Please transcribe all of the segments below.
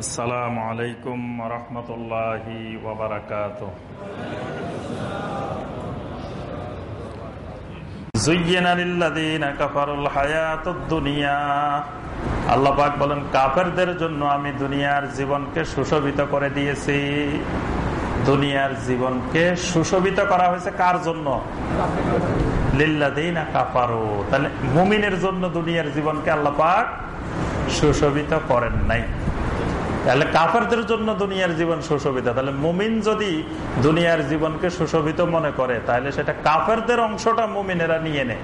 السلام عليكم ورحمة الله وبركاته زين للذين كفروا الحياة الدنيا আল্লাহ পাক বলেন কাফেরদের জন্য আমি দুনিয়ার জীবনকে সুশোভিত করে দিয়েছি দুনিয়ার জীবনকে সুশোভিত করা হয়েছে কার জন্য লিল্লাদিনা কাফারো তাহলে মুমিনের জন্য দুনিয়ার জীবনকে আল্লাহ পাক সুশোভিত করেন নাই তাহলে কাফেরদের জন্য দুনিয়ার জীবন সুশোভিত। তাহলে মুমিন যদি দুনিয়ার জীবনকে সুশোভিত মনে করে, তাহলে সেটা কাফেরদের অংশটা মুমিনেরা নিয়ে নেয়।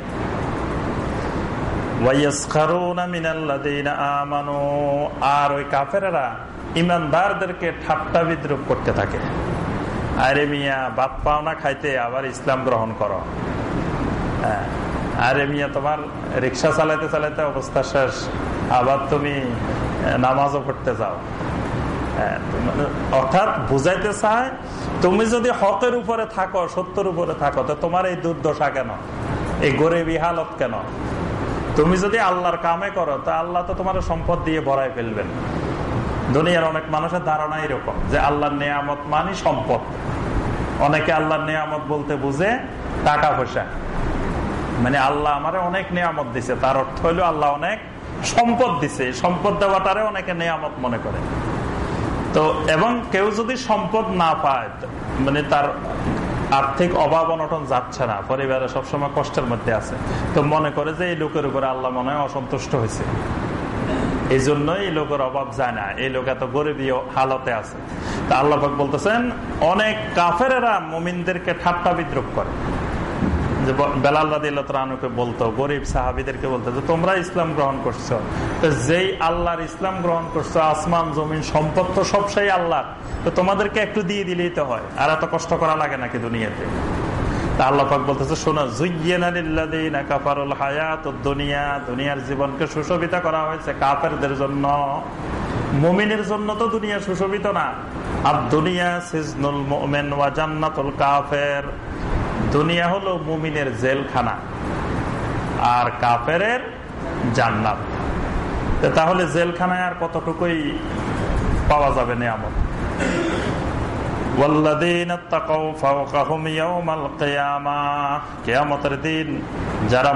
আর ওই কাফেরা ইমানদারদেরকে বিদ্রুপ করতে থাকে। আরে মিয়া না খাইতে, আবার ইসলাম গ্রহণ করো। হ্যাঁ আরে মিয়া, তোমার রিক্সা চালাইতে চালাইতে অবস্থা শেষ। আবার তুমি নামাজও পড়তে যাও। অর্থাৎ বুঝাইতে চায় তুমি যদি হকের উপরে থাকো, সত্যের উপরে থাকো, তো তোমার এই দুর্দশা কেন? এই গরিবি হালত কেন? তুমি যদি আল্লাহর কামে করো, তা আল্লাহ তো তোমার সম্পদ দিয়ে ভরাই ফেলবেন। দুনিয়ার অনেক মানুষের ধারণা এরকম যে আল্লাহর নিয়ামত মানি সম্পদ। অনেকে আল্লাহর নিয়ামত বলতে বুঝে টাকা পয়সা। মানে আল্লাহ আমার অনেক নিয়ামত দিছে, তার অর্থ হইল আল্লাহ অনেক সম্পদ দিছে সম্পদ দেওয়াটারে অনেকে নিয়ামত মনে করে। তো, এবং কেউ যদি সম্পদ না পায় মানে তার আর্থিক অভাব অনটন যাচ্ছে না, পরিবারে সবসময় কষ্টের মধ্যে আছে। তো মনে করে যে এই লোকের উপরে আল্লাহ মনে হয় অসন্তুষ্ট হয়েছে। এই জন্য এই লোকের অভাব যায় না, এই লোক এত গরিবী হালতে আছে। তা আল্লাহ বলতেছেন, অনেক কাফেরা মোমিনদেরকে ঠাট্টা বিদ্রুপ করে। যে বেলাল বলতো, গরিব সাহাবিদেরকে বলতো যে, তোমরা ইসলাম গ্রহণ করছ। তো যেই আল্লাহর ইসলাম গ্রহণ করছ, আসমান, জমিন, সম্পদ তো সব সেই আল্লাহ। তো তোমাদেরকে একটু দিয়ে দিলেই তো হয়। আর এত কষ্ট করা লাগে নাকি দুনিয়াতে? আল্লাহাক বলতেছে দুনিয়ার জীবনকে সুশোভিত করা হয়েছে জন্য। মুমিনের জন্য তো দুনিয়া সুশোভিত না। আর দুনিয়া সিজনুল মোমেন ওয়া জান্নাতুল কাফের। দুনিয়া হলো মুমিনের জেলখানা আর কাফের জান্নাত। তাহলে জেলখানায় আর কতটুকুই পাওয়া যাবে নিয়ামত? দিন যারা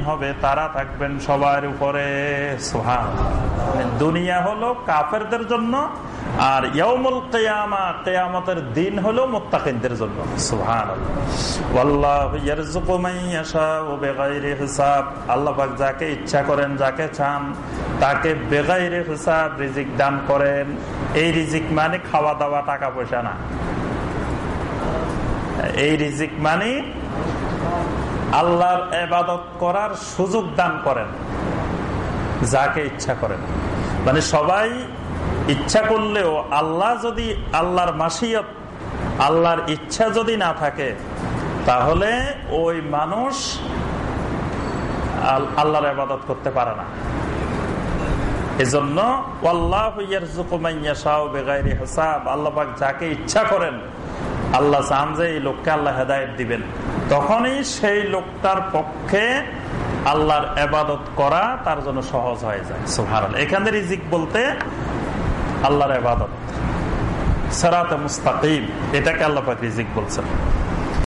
হবে, তারা থাকবেন সবার উপরে। দুনিয়া হলো কাফেরদের জন্য আর ইয়মুল কেয়ামা, কেয়ামতের দিন হলো মোত্তাকিনদের জন্য। সুহান আল্লাহ যাকে ইচ্ছা করেন, যাকে চান, তাকে বেগাইরে হিসাব রিজিক দান করেন। এই রিজিক মানে খাওয়া দাওয়া টাকা পয়সা না। এই রিজিক মানে আল্লাহর এবাদত করার সুযোগ দান করেন, যাকে ইচ্ছা করেন। মানে সবাই ইচ্ছা করলেও আল্লাহ যদি আল্লাহর মাসিয়ত, আল্লাহর ইচ্ছা যদি না থাকে, তাহলে ওই মানুষ আল্লাহর আবাদত করতে পারে না। এজন্য যাকে ইচ্ছা করেন, আল্লাহ চান যে এই লোককে আল্লাহ হেদায়ত দিবেন। তখনই সেই লোকটার পক্ষে আল্লাহর এবাদত করা তার জন্য সহজ হয়ে যায়। এখানে রিজিক বলতে আল্লাহর এবাদত সেরাতে মুস্তাকিম এটাকে আল্লাহ রিজিক বলছেন।